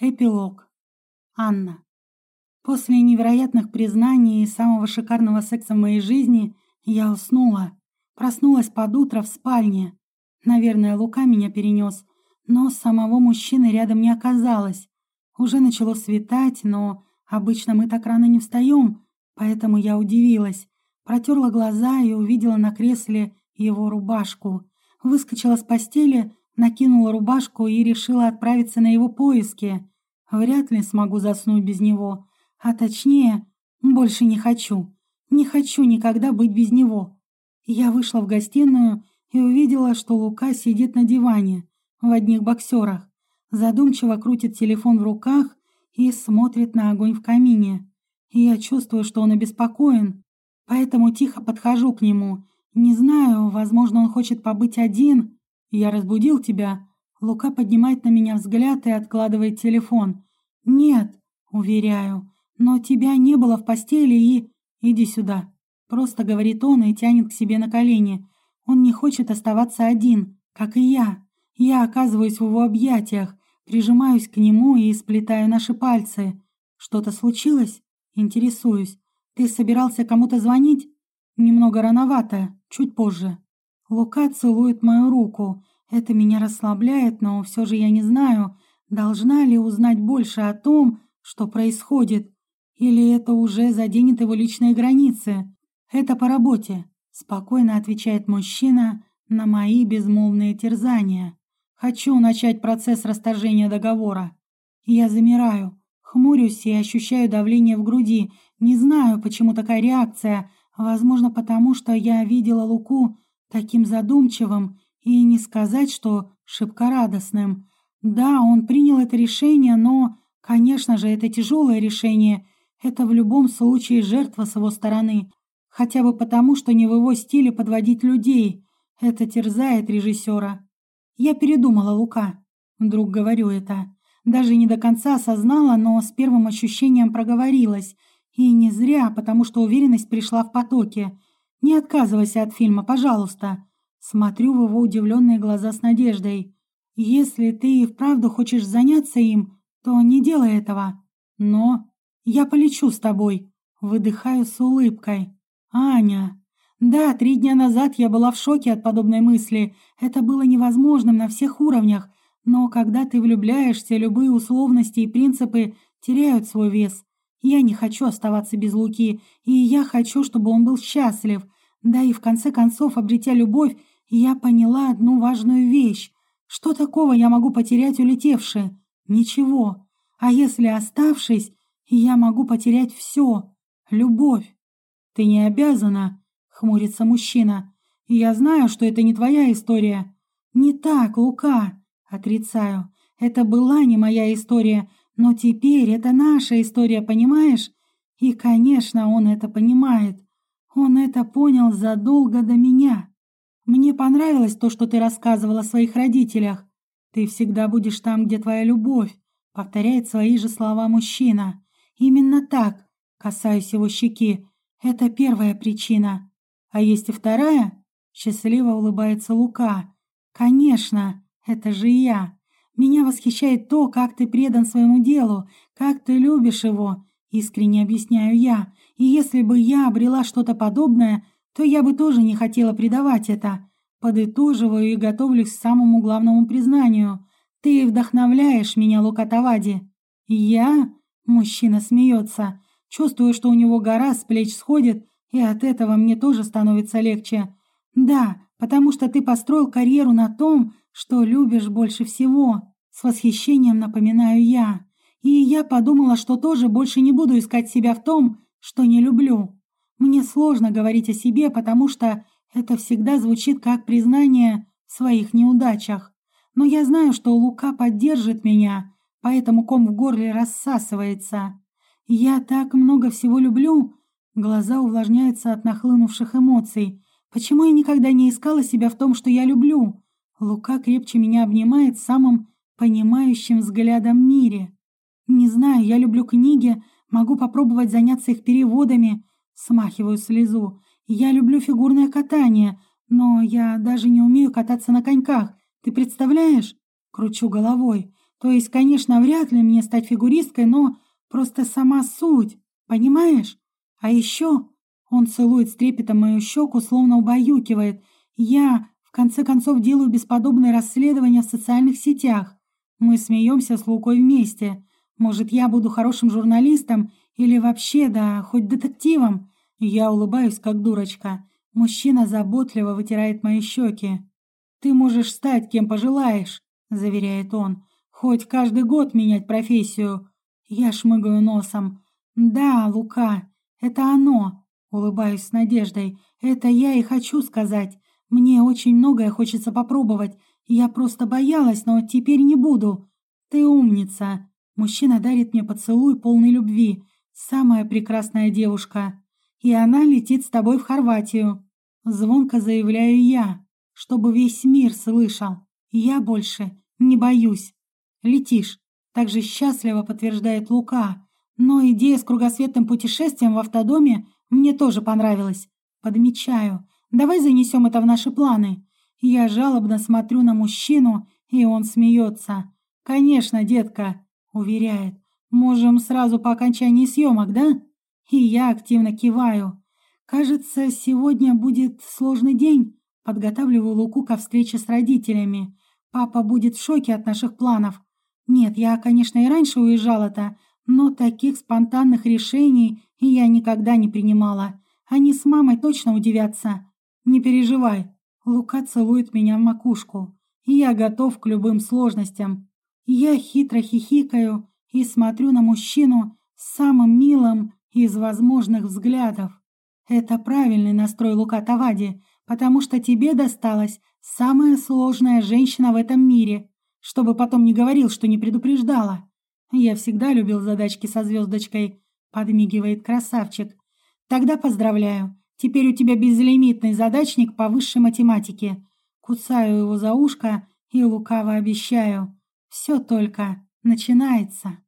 Эпилог. Анна. После невероятных признаний и самого шикарного секса в моей жизни я уснула. Проснулась под утро в спальне. Наверное, Лука меня перенес, но самого мужчины рядом не оказалось. Уже начало светать, но обычно мы так рано не встаем, поэтому я удивилась. Протерла глаза и увидела на кресле его рубашку. Выскочила с постели, накинула рубашку и решила отправиться на его поиски. Вряд ли смогу заснуть без него. А точнее, больше не хочу. Не хочу никогда быть без него. Я вышла в гостиную и увидела, что Лука сидит на диване, в одних боксерах. Задумчиво крутит телефон в руках и смотрит на огонь в камине. Я чувствую, что он обеспокоен, поэтому тихо подхожу к нему. Не знаю, возможно, он хочет побыть один, «Я разбудил тебя?» Лука поднимает на меня взгляд и откладывает телефон. «Нет», — уверяю, «но тебя не было в постели и...» «Иди сюда», — просто говорит он и тянет к себе на колени. Он не хочет оставаться один, как и я. Я оказываюсь в его объятиях, прижимаюсь к нему и сплетаю наши пальцы. «Что-то случилось?» «Интересуюсь. Ты собирался кому-то звонить?» «Немного рановато, чуть позже». Лука целует мою руку. Это меня расслабляет, но все же я не знаю, должна ли узнать больше о том, что происходит, или это уже заденет его личные границы. Это по работе, спокойно отвечает мужчина на мои безмолвные терзания. Хочу начать процесс расторжения договора. Я замираю, хмурюсь и ощущаю давление в груди. Не знаю, почему такая реакция. Возможно, потому что я видела Луку таким задумчивым и не сказать, что шибко радостным. Да, он принял это решение, но, конечно же, это тяжелое решение. Это в любом случае жертва с его стороны. Хотя бы потому, что не в его стиле подводить людей. Это терзает режиссера. Я передумала, Лука. Вдруг говорю это. Даже не до конца осознала, но с первым ощущением проговорилась. И не зря, потому что уверенность пришла в потоке. Не отказывайся от фильма, пожалуйста. Смотрю в его удивленные глаза с надеждой. Если ты и вправду хочешь заняться им, то не делай этого. Но я полечу с тобой. Выдыхаю с улыбкой. Аня. Да, три дня назад я была в шоке от подобной мысли. Это было невозможным на всех уровнях. Но когда ты влюбляешься, любые условности и принципы теряют свой вес. Я не хочу оставаться без Луки, и я хочу, чтобы он был счастлив. Да и в конце концов, обретя любовь, я поняла одну важную вещь. Что такого я могу потерять, улетевши? Ничего. А если оставшись, я могу потерять все. Любовь. Ты не обязана, хмурится мужчина. Я знаю, что это не твоя история. Не так, Лука. Отрицаю. Это была не моя история, но теперь это наша история, понимаешь? И, конечно, он это понимает. Он это понял задолго до меня. Мне понравилось то, что ты рассказывала о своих родителях. Ты всегда будешь там, где твоя любовь, повторяет свои же слова мужчина. Именно так, касаюсь его щеки. Это первая причина. А есть и вторая? Счастливо улыбается Лука. Конечно, это же я. Меня восхищает то, как ты предан своему делу, как ты любишь его, искренне объясняю я. И если бы я обрела что-то подобное, то я бы тоже не хотела предавать это. Подытоживаю и готовлюсь к самому главному признанию. Ты вдохновляешь меня, Лукатавади. Я? Мужчина смеется. Чувствую, что у него гора с плеч сходит, и от этого мне тоже становится легче. Да, потому что ты построил карьеру на том, что любишь больше всего. С восхищением напоминаю я. И я подумала, что тоже больше не буду искать себя в том, что не люблю. Мне сложно говорить о себе, потому что это всегда звучит как признание в своих неудачах. Но я знаю, что Лука поддержит меня, поэтому ком в горле рассасывается. Я так много всего люблю. Глаза увлажняются от нахлынувших эмоций. Почему я никогда не искала себя в том, что я люблю? Лука крепче меня обнимает самым понимающим взглядом мире. Не знаю, я люблю книги, могу попробовать заняться их переводами. Смахиваю слезу. Я люблю фигурное катание, но я даже не умею кататься на коньках. Ты представляешь? Кручу головой. То есть, конечно, вряд ли мне стать фигуристкой, но просто сама суть, понимаешь? А еще он целует с трепетом мою щеку, словно убаюкивает. Я, в конце концов, делаю бесподобное расследование в социальных сетях. Мы смеемся с Лукой вместе. Может, я буду хорошим журналистом или вообще, да, хоть детективом. Я улыбаюсь, как дурочка. Мужчина заботливо вытирает мои щеки. «Ты можешь стать кем пожелаешь», — заверяет он. «Хоть каждый год менять профессию». Я шмыгаю носом. «Да, Лука, это оно», — улыбаюсь с надеждой. «Это я и хочу сказать. Мне очень многое хочется попробовать. Я просто боялась, но теперь не буду. Ты умница». Мужчина дарит мне поцелуй полной любви. Самая прекрасная девушка. И она летит с тобой в Хорватию. Звонко заявляю я, чтобы весь мир слышал. Я больше не боюсь. Летишь. Также счастливо подтверждает Лука. Но идея с кругосветным путешествием в автодоме мне тоже понравилась. Подмечаю. Давай занесем это в наши планы. Я жалобно смотрю на мужчину, и он смеется. «Конечно, детка», — уверяет. «Можем сразу по окончании съемок, да?» И я активно киваю. Кажется, сегодня будет сложный день. Подготавливаю Луку ко встрече с родителями. Папа будет в шоке от наших планов. Нет, я, конечно, и раньше уезжала-то, но таких спонтанных решений я никогда не принимала. Они с мамой точно удивятся. Не переживай. Лука целует меня в макушку. Я готов к любым сложностям. Я хитро хихикаю и смотрю на мужчину с самым милым из возможных взглядов. Это правильный настрой Лука Тавади, потому что тебе досталась самая сложная женщина в этом мире, чтобы потом не говорил, что не предупреждала. Я всегда любил задачки со звездочкой, подмигивает красавчик. Тогда поздравляю. Теперь у тебя безлимитный задачник по высшей математике. Кусаю его за ушко и лукаво обещаю. Все только начинается.